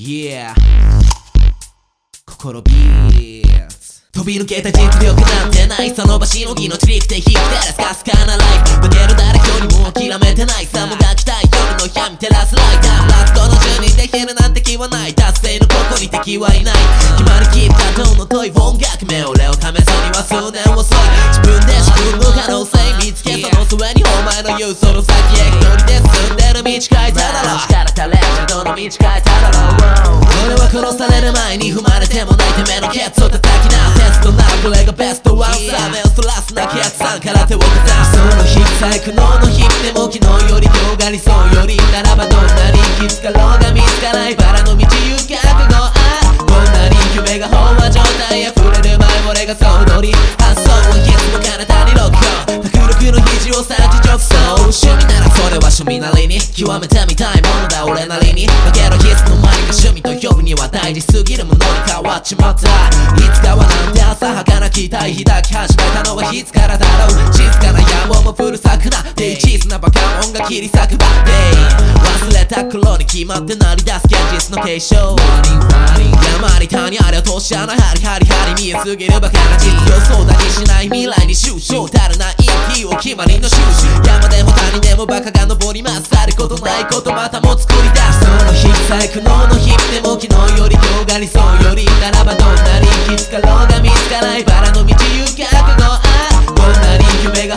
Yeah. 心ビーツ。飛び抜けた実力なんてないその場しのぎのトリクで引き照らすかすかなライフ。抜ける誰よりも諦めてない。さもがきたい。夜の闇照らすライター。ラストの10人で減るなんて気はない。達成のここに敵はいない決まりきったトーンの問い音楽目俺を試すには数年遅いの言うその先へ一人で進んでる道変えただろ力垂れどの道変えただろ俺は殺される前に踏まれてもないてめのケツを叩きなテストなこれがベストワンサー目をそら。すなケツさんから。手をかざすその日最苦悩の日でも昨日より今日が理想よりなら。ばどんなに気つかろうが見つかないバラの道行く覚悟あこんなに夢が飽和状態溢れる前俺が総取り発想は趣味なりに極めてみたいものだ俺なりにだけど必須の前が趣味と呼ぶには大事すぎるものに変わっちまったいつかはなんて浅はかな期待抱き始めたのはいつからだろう静かな野望も古さくなデイチーズなバカ音が切り裂くバッデイ忘れた頃に決まって鳴り出す現実の継承山に谷あれ落とし穴ハリハリハリ見えすぎるバカな実用相談にしない未来に終章たるない日決まりの印山でも谷でもバカが登りますさることないことまたも作り出すその日さえ苦悩の日でも昨日より広がりそうよりならばどんなに気づかろうが見つかないバラの道行く覚悟あどんなに夢が